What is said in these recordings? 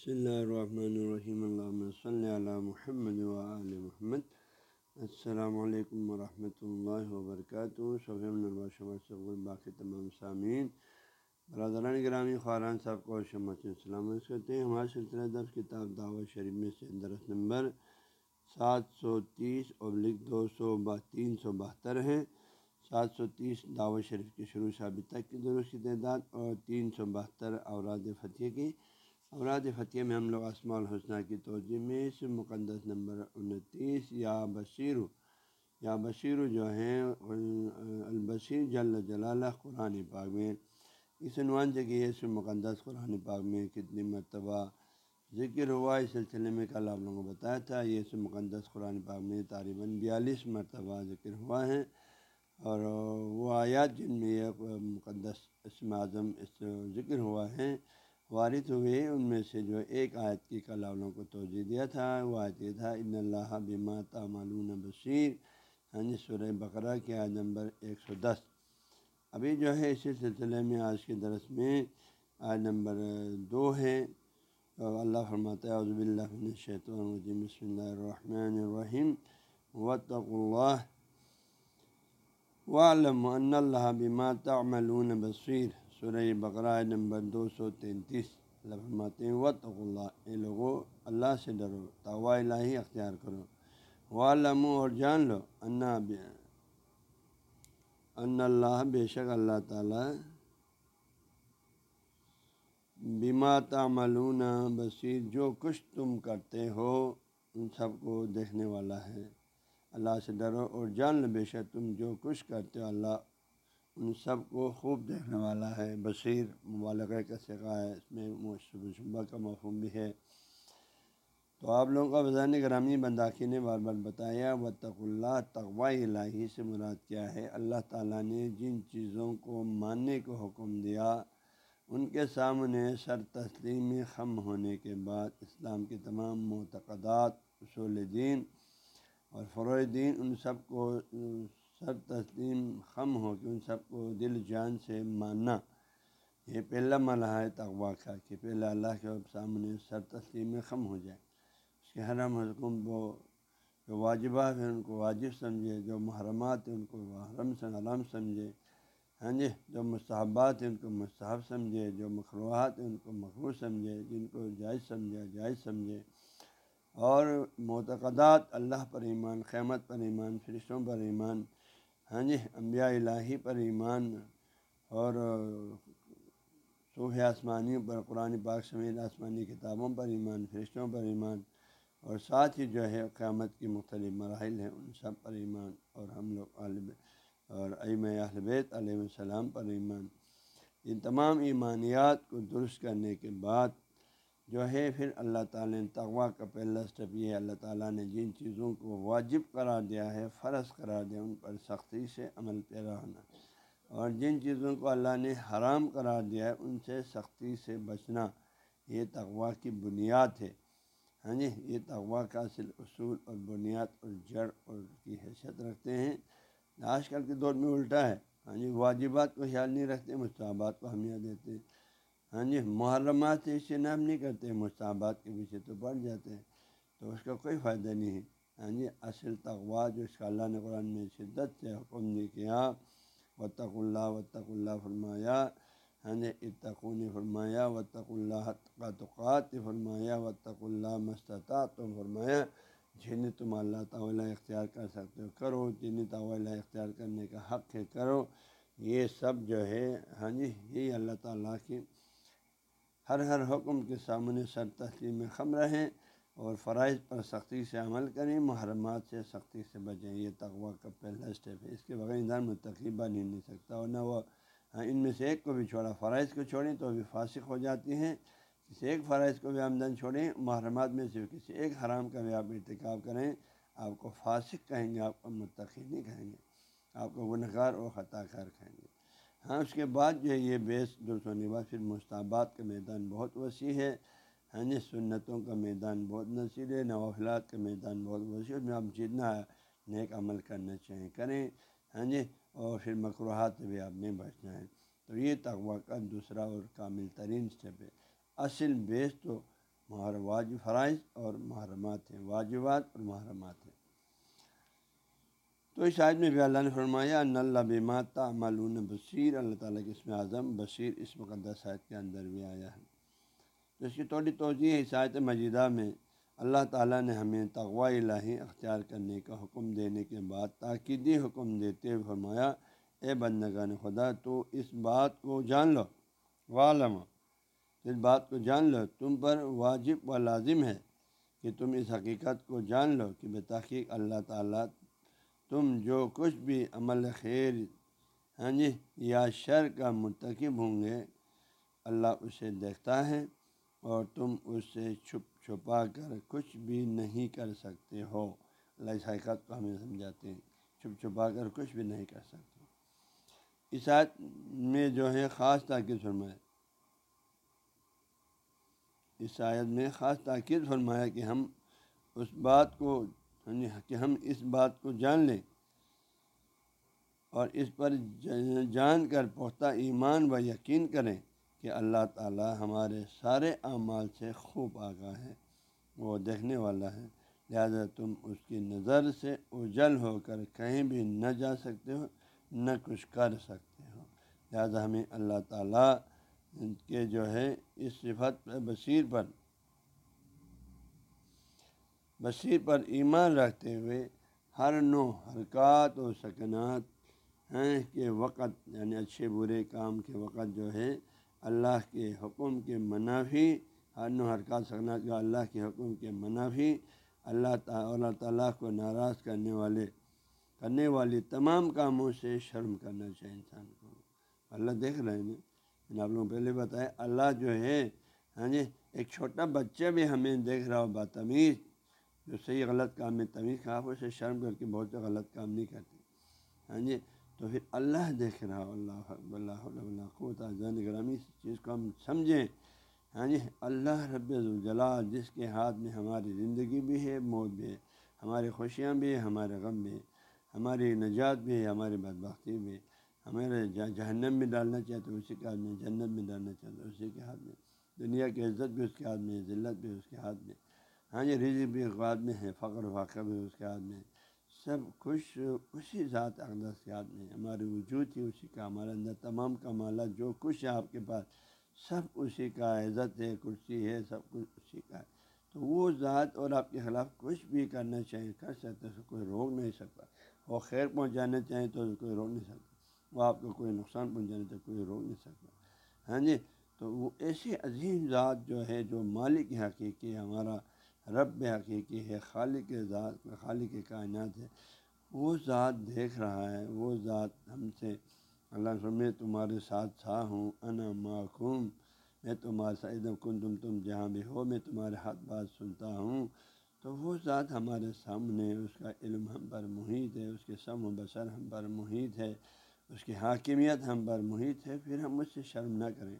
بسم اللہ الرحمن الرحیم اللہ صلی علی محمد وآل محمد السلام علیکم ورحمۃ اللہ وبرکاتہ صبح باقی تمام سامعین برادران گرامی خاران صاحب کو شمت سلامت کرتے ہیں ہمارے سلسلہ درس کتاب دعوت شریف میں سے درس نمبر سات سو تیس ابلک دو سو تین سو بہتر ہے۔ سات سو تیس دعوت شریف کی شروع سے ابھی تک کی درست کی تعداد اور تین سو بہتر اوراد فتح کی۔ اوراد فتح میں ہم لوگ اسماع الحسنہ کی توجہ میں اس مقدس نمبر انتیس یا بشیر یا بشیر جو ہیں البشیر جل جلالہ قرآن پاک میں۔ اس عنوان سے کہ اس مقدس قرآن پاک میں کتنی مرتبہ ذکر ہوا، اس سلسلے میں کل آپ لوگوں کو بتایا تھا یہ اس مقدس قرآن پاک میں تقریباً بیالیس مرتبہ ذکر ہوا ہے۔ اور وہ آیات جن میں یہ مقدس اسم اعظم اس ذکر ہوا ہے وارد ہوئے، ان میں سے جو ایک آیت کی کلاولوں کو توجہ دیا تھا، وہ آیت یہ تھا، ان اللہ بما تعملون بصیر ہاں جی سورہ بقرہ کی آیت نمبر ایک سو دس۔ ابھی جو ہے، اسی سلسلے میں آج کے درس میں آیت نمبر دو ہے۔ اللہ فرماتا ہے عزب اللہ الرجیم، بسم اللہ الرحمن الرحیم وطق اللہ وعلم ان اللہ بما تعملون بصیر سورہ بقرہ نمبر دو سو تینتیس۔ فرماتے ہیں اللہ، اے لوگو، اللہ سے ڈرو توا الہی اختیار کرو۔ وعلم اور جان لو انا ان اللہ بے شک اللہ تعالیٰ بیما تعملون بصیر۔ جو کچھ تم کرتے ہو، ان سب کو دیکھنے والا ہے۔ اللہ سے ڈرو اور جان لو، بے شک تم جو کچھ کرتے ہو، اللہ ان سب کو خوب دیکھنے والا ہے، بصیر مبالغہ کا سکھا ہے، اس میں شبہ کا مفہوم بھی ہے۔ تو آپ لوگوں کا وزان گرامی بنداخی نے بار بار بتایا و تق اللہ، تقوی الہی سے مراد کیا ہے؟ اللہ تعالیٰ نے جن چیزوں کو ماننے کو حکم دیا، ان کے سامنے سر تسلیم خم ہونے کے بعد اسلام کے تمام معتقدات، اصول دین اور فروغ دین، ان سب کو سر تسلیم خم ہو کہ ان سب کو دل جان سے ماننا۔ یہ پہلا مرحلہ ہے تغوا کا کہ پہلے اللہ کے سامنے سر تسلیم خم ہو جائے۔ اس کے حرم حکم وہ جو واجبات ہیں، ان کو واجب سمجھے، جو محرمات ہیں، ان کو حرم سے حرام سمجھے۔ ہاں جی جو مستحبات ہیں، ان کو مستحب سمجھے۔ جو مخروحات ہیں، ان کو مخروع سمجھے۔ جن کو جائز سمجھے جائز سمجھے۔ اور معتقدات، اللہ پر ایمان قیمت پر ایمان، فرشتوں پر ایمان ہاں جی انبیاء الہی پر ایمان اور صوبح آسمانیوں پر، قرآن پاک سمیت آسمانی کتابوں پر ایمان، فرشتوں پر ایمان اور ساتھ ہی جو ہے قیامت کی مختلف مراحل ہیں، ان سب پر ایمان اور ہم لوگ عالب اور ایم بیت علیہ السلام پر ایمان۔ ان تمام ایمانیات کو درست کرنے کے بعد جو ہے پھر اللہ تعالیٰ نے تغوا کا پہلا اسٹیپ یہ ہے، اللہ تعالیٰ نے جن چیزوں کو واجب قرار دیا ہے، فرض قرار دیا، ان پر سختی سے عمل پیرا ہونا۔ اور جن چیزوں کو اللہ نے حرام قرار دیا ہے، ان سے سختی سے بچنا یہ تغوا کی بنیاد ہے۔ ہاں جی یہ تغوا کا اصل اصول اور بنیاد اور جڑ اور کی حیثیت رکھتے ہیں۔ آج کل کے دور میں الٹا ہے۔ ہاں جی واجبات کو خیال نہیں رکھتے، مستحبات کو اہمیت دیتے ہیں۔ ہاں جی محرمات سے اجتناب نہیں کرتے مستحبات کے پیچھے تو بڑھ جاتے ہیں، تو اس کا کوئی فائدہ نہیں ہے۔ ہاں جی اصل تغوا جو اس کا اللہ نے قرآن میں شدت سے حکم نے کیا وطق اللہ وطق اللہ فرمایا ہاں جی اتقونی فرمایا وطق اللہ قطقات فرمایا وطق اللہ مستطاط فرمایا، جنہیں تم اللہ تعالیٰ اختیار کر سکتے ہو، کرو، جنہیں تعلیٰ اختیار کرنے کا حق ہے، کرو۔ یہ سب جو ہے ہاں جی یہی اللہ تعالیٰ کی ہر ہر حکم کے سامنے سر تسلیم میں خم رہیں اور فرائض پر سختی سے عمل کریں، محرمات سے سختی سے بچیں، یہ تغوا کا پہلا اسٹیپ ہے۔ اس کے بغیر انسان متقیبہ بن ہی نہیں سکتا اور نہ وہ ہاں، ان میں سے ایک کو بھی چھوڑا، فرائض کو چھوڑیں تو بھی فاسق ہو جاتی ہیں۔ کسی ایک فرائض کو بھی آمدن چھوڑیں، محرمات میں سے کسی ایک حرام کا بھی آپ ارتکاب کریں، آپ کو فاسق کہیں گے، آپ کو متقی نہیں کہیں گے، آپ کو گنکار اور خطا کار کہیں گے۔ ہاں اس کے بعد جو ہے یہ بیس درست ہونے کے بعد پھر مشتبات کا میدان بہت وسیع ہے۔ ہاں جی سنتوں کا میدان بہت نصیر ہے، نوافلات کا میدان بہت وسیع ہے، اس میں آپ جتنا نیک عمل کرنا چاہیں کریں۔ ہاں جی اور پھر مقروحات سے بھی آپ نے بچنا ہے۔ تو یہ تغوا کا دوسرا اور کامل ترین اسٹیپ ہے۔ اصل بیس تو محر واجب فرائض اور محرمات ہیں، واجبات اور محرمات ہیں۔ تو اس شاید میں بھی اللہ نے فرمایا، ان اللہ بماتا معلوم بصیر اللہ تعالیٰ کے اسم اعظم بصیر اس مقدس شاید کے اندر بھی آیا ہے۔ تو اس کی تھوڑی توجہ ہے شاید مجیدہ میں اللہ تعالیٰ نے ہمیں تغوا الہی اختیار کرنے کا حکم دینے کے بعد تاکیدی حکم دیتے ہوئے فرمایا، اے بندگان خدا، تو اس بات کو جان لو والم اس بات کو جان لو، تم پر واجب و لازم ہے کہ تم اس حقیقت کو جان لو کہ بے تحقیق اللہ تعالیٰ تم جو کچھ بھی عمل خیر ہاں جی یا شر کا مرتکب ہوں گے، اللہ اسے دیکھتا ہے اور تم اس سے چھپ چھپا کر کچھ بھی نہیں کر سکتے ہو۔ اللہ اس حقیقت کو ہمیں سمجھاتے ہیں، چھپ چھپا کر کچھ بھی نہیں کر سکتے۔ اس آیت میں جو ہے خاص تاکید فرمایا۔ اس آیت میں خاص تاکید فرمایا کہ ہم اس بات کو کہ ہم اس بات کو جان لیں اور اس پر جان کر پختہ ایمان و یقین کریں کہ اللہ تعالی ہمارے سارے اعمال سے خوب آگاہ ہے، وہ دیکھنے والا ہے۔ لہذا تم اس کی نظر سے اجل ہو کر کہیں بھی نہ جا سکتے ہو، نہ کچھ کر سکتے ہو۔ لہٰذا ہمیں اللہ تعالیٰ کے جو ہے اس صفت بصیر پر بصیر پر ایمان رکھتے ہوئے ہر نو حرکات و سکنات ہیں کہ وقت یعنی اچھے برے کام کے وقت جو ہے اللہ کے حکم کے منافی، ہر نو حرکات، سکنات جو اللہ کے حکم کے منافی اللہ تعالیٰ اللہ تعالیٰ کو ناراض کرنے والے، کرنے والی تمام کاموں سے شرم کرنا چاہیے انسان کو۔ اللہ دیکھ رہے ہیں نا؟ آپ لوگوں پہلے بتایا، اللہ جو ہے ہاں جی ایک چھوٹا بچہ بھی ہمیں دیکھ رہا ہو بدتمیز جو صحیح غلط کام میں تمیز خاف اسے شرم کر کے بہت سے غلط کام نہیں کرتے۔ ہاں جی؟ تو پھر اللہ دیکھ رہا ہو، اللہ اللہ اللہ قوت گرامی، اس چیز کو ہم سمجھیں۔ ہاں جی؟ اللہ رب الجلال جس کے ہاتھ میں ہماری زندگی بھی ہے، موت بھی ہے، ہماری خوشیاں بھی ہیں، ہمارے غم بھی ہے ہماری نجات بھی ہے، ہماری بدبختی بھی ہے۔ ہمارے جہنم میں ڈالنا چاہے تو اسی کے ہاتھ میں، جنت میں ڈالنا چاہتے اسی کے ہاتھ میں۔ دنیا کی عزت بھی اس کے ہاتھ میں ذلت بھی اس کے ہاتھ میں ہاں جی رزق بھی ہاتھ میں ہے فخر واقع بھی اس کے ہاتھ میں سب کچھ اسی ذات اقدس کے ہاتھ میں ہماری وجود ہی اسی کا، ہمارے اندر تمام کمالات جو کچھ ہے آپ کے پاس، سب اسی کا عزت ہے، کرسی ہے، سب کچھ اسی کا ہے۔ تو وہ ذات اور آپ کے خلاف کچھ بھی کرنا چاہیے، کر سکتے کوئی روک نہیں سکتا۔ وہ خیر پہنچانا چاہیں تو کوئی روک نہیں سکتا۔ وہ آپ کو کوئی نقصان پہنچانے تو کوئی روک نہیں سکتا۔ ہاں جی تو وہ ایسی عظیم ذات جو ہے، جو مالک حقیقی ہمارا رب حقیقی ہے، خالق ذات، خالق کائنات ہے۔ وہ ذات دیکھ رہا ہے، وہ ذات ہم سے اللہ میں تمہارے ساتھ تھا ہوں، انا معقوم میں تمہارے ساتھ کن تم تم جہاں بھی ہو، میں تمہارے ہاتھ بات سنتا ہوں۔ تو وہ ذات ہمارے سامنے، اس کا علم ہم پر محیط ہے، اس کے سم و بسر ہم پر محیط ہے، اس کی حاکمیت ہم پر محیط ہے۔ پھر ہم اس سے شرم نہ کریں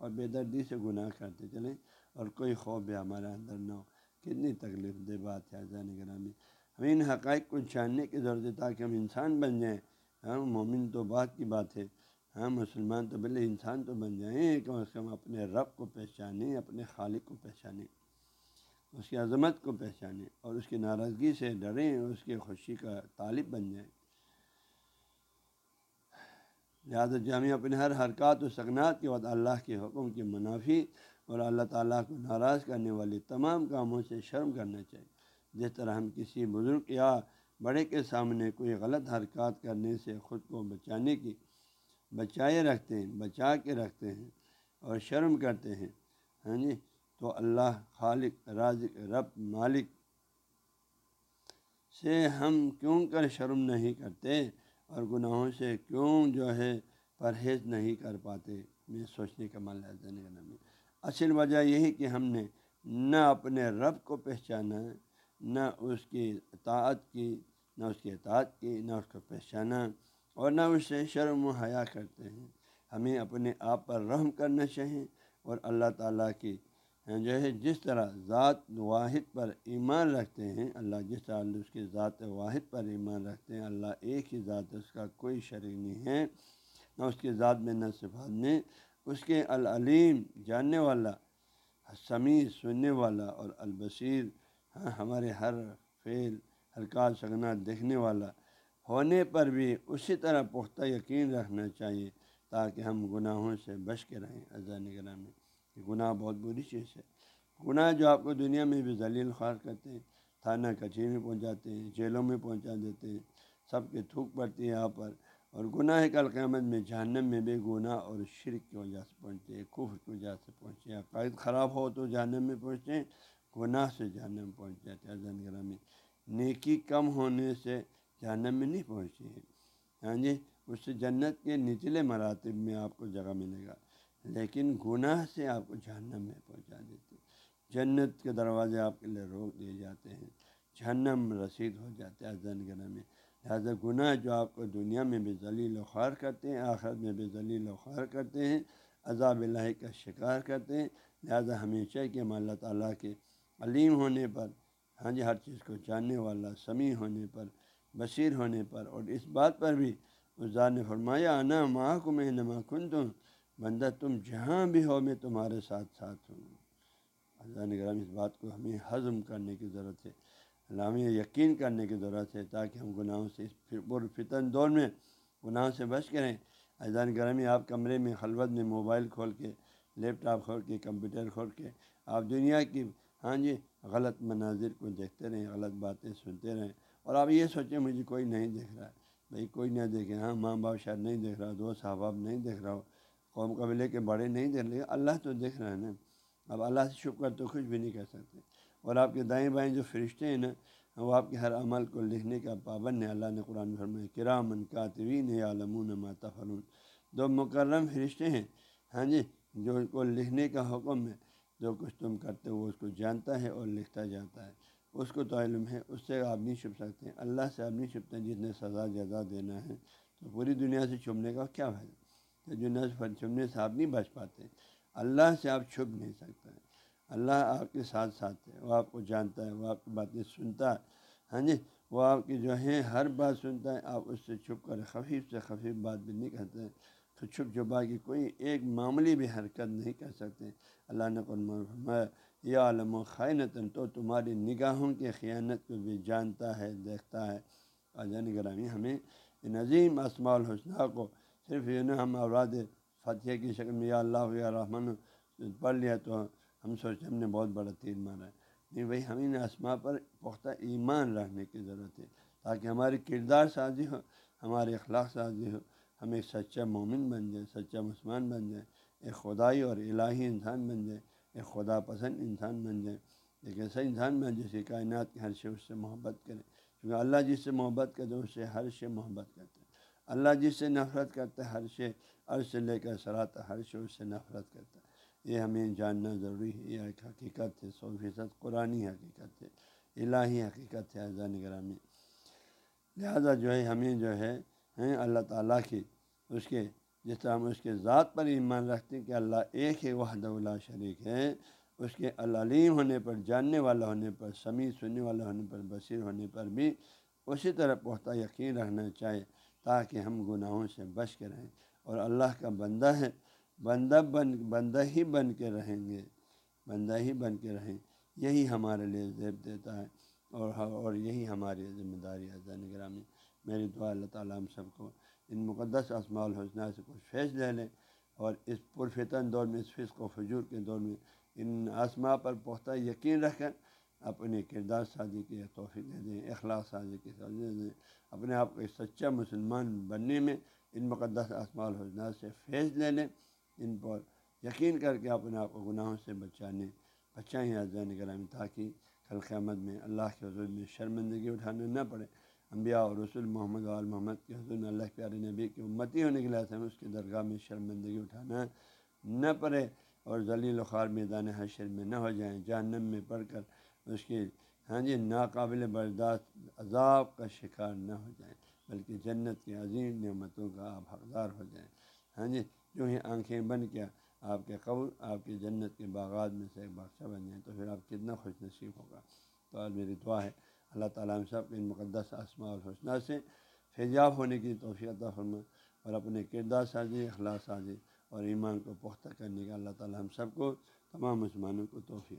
اور بے دردی سے گناہ کرتے چلیں اور کوئی خوف بھی ہمارے اندر نہ ہو۔ کتنی تکلیف دہ بات ہے جان گرامی ہمیں ان حقائق کو جاننے کی ضرورت ہے تاکہ ہم انسان بن جائیں۔ ہاں مومن تو بات کی بات ہے ہاں مسلمان تو بلے انسان تو بن جائیں۔ کم از کم اپنے رب کو پہچانیں، اپنے خالق کو پہچانیں، اس کی عظمت کو پہچانیں اور اس کی ناراضگی سے ڈریں اور اس کی خوشی کا طالب بن جائیں۔ لہٰذا جامع اپنے ہر حرکات و سکنات کے بعد اللہ کے حکم کے منافی اور اللہ تعالیٰ کو ناراض کرنے والی تمام کاموں سے شرم کرنا چاہیے۔ جس طرح ہم کسی بزرگ یا بڑے کے سامنے کوئی غلط حرکات کرنے سے خود کو بچانے کی، بچائے رکھتے ہیں، بچا کے رکھتے ہیں اور شرم کرتے ہیں ہاں جی؟ تو اللہ خالق، رازق، رب، مالک سے ہم کیوں کر شرم نہیں کرتے اور گناہوں سے کیوں جو ہے پرہیز نہیں کر پاتے؟ میں سوچنے کا مال ہے۔ میں اصل وجہ یہی کہ ہم نے نہ اپنے رب کو پہچانا، نہ اس کی اطاعت کی، نہ اس کی اطاعت کی، نہ اس کو پہچانا اور نہ اس سے شرم و حیا کرتے ہیں۔ ہمیں اپنے آپ پر رحم کرنا چاہیے اور اللہ تعالیٰ کی جو ہے جس طرح ذات واحد پر ایمان رکھتے ہیں، اللہ جس طرح اس کی ذات واحد پر ایمان رکھتے ہیں، اللہ ایک ہی ذات، اس کا کوئی شریک نہیں ہے، نہ اس کی ذات میں، نہ صفات میں۔ اس کے العلیم، جاننے والا سمیع سننے والا اور البصیر ہاں ہمارے ہر فعل، ہر سگنا دیکھنے والا ہونے پر بھی اسی طرح پختہ یقین رکھنا چاہیے تاکہ ہم گناہوں سے بچ کے رہیں۔ اذا نگرہ میں گناہ بہت بری چیز ہے۔ گناہ جو آپ کو دنیا میں بھی ذلیل خوار کرتے ہیں، تھانہ، کچہری میں پہنچاتے ہیں، جیلوں میں پہنچا دیتے ہیں، سب کے تھوک پڑتی ہے یہاں پر۔ اور گناہ کل قیامت میں جہنم میں بھی گناہ اور شرک کی وجہ سے پہنچتے ہیں، کفر کی وجہ سے پہنچتے ہیں۔ عقائد خراب ہو تو جہنم میں پہنچتے ہیں، گناہ سے جہنم پہنچ جاتے ہیں۔ زن میں نیکی کم ہونے سے جہنم میں نہیں پہنچتی ہے ہاں جی اس سے جنت کے نچلے مراتب میں آپ کو جگہ ملے گا، لیکن گناہ سے آپ کو جہنم میں پہنچا دیتے جنت کے دروازے آپ کے لیے روک دیے جاتے ہیں، جہنم رسید ہو جاتے ہیں۔ زن گرہ میں لہٰذا گناہ جو آپ کو دنیا میں بھی ذلیل و خوار کرتے ہیں، آخرت میں بھی ذلیل و خوار کرتے ہیں، عذاب اللہ کا شکار کرتے ہیں، لہٰذا ہمیشہ کہ ہم اللہ تعالیٰ کے علیم ہونے پر ہاں جی ہر چیز کو جاننے والا، سمیع ہونے پر، بصیر ہونے پر، اور اس بات پر بھی ذات نے فرمایا آنا ماں کو میں نما کن تم بندہ تم جہاں بھی ہو، میں تمہارے ساتھ ساتھ ہوں۔ اللہ نگرام اس بات کو ہمیں ہضم کرنے کی ضرورت ہے۔ ہمیں یقین کرنے کی ضرورت ہے تاکہ ہم گناہوں سے اس فتن دور میں گناہوں سے بچ کریں۔ ایزان گرمی آپ کمرے میں خلوت میں موبائل کھول کے، لیپ ٹاپ کھول کے، کمپیوٹر کھول کے آپ دنیا کی ہاں جی غلط مناظر کو دیکھتے رہیں، غلط باتیں سنتے رہیں۔ اور آپ یہ سوچیں، مجھے کوئی نہیں دیکھ رہا۔ ہے بھائی، کوئی نہ دیکھے ہاں ماں باپ شاید نہیں دیکھ رہا دو صحباب نہیں دیکھ رہا ہو قوم قبلے کے بڑے نہیں دیکھ رہے اللہ تو دیکھ رہا ہے نا۔ اب اللہ سے چھپ کر تو کچھ بھی نہیں کر سکتے۔ اور آپ کے دائیں بائیں جو فرشتے ہیں نا، وہ آپ کے ہر عمل کو لکھنے کا پابند ہے اللہ نے قرآن فرمائے کرامن کاتوین عالمون ماتفرون دو مکرم فرشتے ہیں۔ ہاں جی جو کو لکھنے کا حکم ہے، جو کچھ تم کرتے ہو، وہ اس کو جانتا ہے اور لکھتا جاتا ہے۔ اس کو تو علم ہے، اس سے آپ نہیں چھپ سکتے۔ اللہ سے آپ نہیں چھپتے جس نے سزا جزا دینا ہے۔ تو پوری دنیا سے چھپنے کا کیا فائدہ؟ تو دنیا سے چھپنے سے آپ نہیں بچ پاتے، اللہ سے آپ چھپ نہیں سکتے۔ اللہ آپ کے ساتھ ساتھ ہے، وہ آپ کو جانتا ہے، وہ آپ کی باتیں سنتا ہے ہاں جی؟ وہ آپ کی جو ہے ہر بات سنتا ہے، آپ اس سے چھپ کر خفیف سے خفیف بات بھی نہیں کرتے ہیں۔ تو چھپ چھپا کی کوئی ایک معمولی بھی حرکت نہیں کر سکتے۔ اللہ نے فرمایا یہ عالم و خائنتاً تو تمہاری نگاہوں کی خیانت کو بھی جانتا ہے، دیکھتا ہے۔ اجان یعنی گرامی ہمیں ان عظیم اسماع الحسنہ کو صرف یہ ہم اوراد فتح کی شکل میں یا اللہ یا رحمن پڑھ لیا تو ہم سوچتے ہم نے بہت بڑا تیر مارا ہے۔ نہیں بھائی، ہمیں ان اسما پر پختہ ایمان رکھنے کی ضرورت ہے، تاکہ ہماری کردار سازی ہو، ہمارے اخلاق سازی ہو، ہم ایک سچا مومن بن جائیں، سچا مسلمان بن جائیں، ایک خدائی اور الہی انسان بن جائے ایک خدا پسند انسان بن جائے ایک ایسا انسان بن جس کائنات کے ہر شے اس سے محبت کرے۔ کیونکہ اللہ جس سے محبت کرتے اس سے ہر شے محبت کرتے ہیں اللہ جس سے نفرت کرتا ہے، ہر شے عرض سے لے کر سراتا ہر شے اس سے نفرت کرتا ہے۔ یہ ہمیں جاننا ضروری ہے، یہ ایک حقیقت ہے، سو فیصد قرآن حقیقت ہے، الہی حقیقت ہے اعضا نگرامی لہذا جو ہے، ہمیں جو ہے اللہ تعالیٰ کی، اس کے، جس طرح ہم اس کے ذات پر ایمان رکھتے ہیں کہ اللہ ایک ہی وحد اللہ شریک ہے، اس کے العلیم ہونے پر، جاننے والا ہونے پر، سمیع سننے والا ہونے پر، بصیر ہونے پر بھی اسی طرح پختہ یقین رکھنا چاہے، تاکہ ہم گناہوں سے بچ کے رہیں۔ اور اللہ کا بندہ ہے بندہ بن، بندہ ہی بن کے رہیں گے، بندہ ہی بن کے رہیں، یہی ہمارے لیے زیب دیتا ہے اور ہاں، اور یہی ہماری ذمہ داری ہے نگرامی میری دعا، اللہ تعالیٰ ہم سب کو ان مقدس اسماع الحسنہ سے کچھ فیض لے لیں اور اس پرفتن دور میں، اس فصق و فجور کے دور میں ان آسما پر پختہ یقین رکھ کر اپنے کردار سازی کی توفیق دے دیں اخلاق سازی کی سازی دے دیں، اپنے آپ کو ایک سچا مسلمان بننے میں ان مقدس اسماع الحسنہ سے فیض لے لیں۔ ان پر یقین کر کے اپنے آپ کو گناہوں سے بچانے بچائیں زین گرامی تاکہ کل قیامت میں اللہ کے حضور میں شرمندگی اٹھانا نہ پڑے۔ انبیاء اور رسول محمد وال محمد کے حضور میں اللہ پیارے نبی کی امتی ہونے کے لحاظ ہمیں اس کی درگاہ میں شرمندگی اٹھانا نہ پڑے اور ذلیل خوار میدان حشر میں نہ ہو جائیں، جہنم میں پڑھ کر اس کی ہاں جی ناقابل برداشت، عذاب کا شکار نہ ہو جائیں، بلکہ جنت کی عظیم نعمتوں کا آپ حقدار ہو جائیں۔ ہاں جی جو ہی آنکھیں بن کیا، آپ کے قبر، آپ کی جنت کے باغات میں سے ایک بادشاہ بن جائیں تو پھر آپ کتنا خوش نصیب ہوگا۔ تو آج میری دعا ہے، اللہ تعالیٰ ہم سب ان مقدس آسما اور حوصلہ سے فیضاب ہونے کی توفیع عطا فرما اور اپنے کردار سازی اخلاق سازی اور ایمان کو پختہ کرنے کا اللہ تعالیٰ ہم سب کو تمام مسلمانوں کو توفیع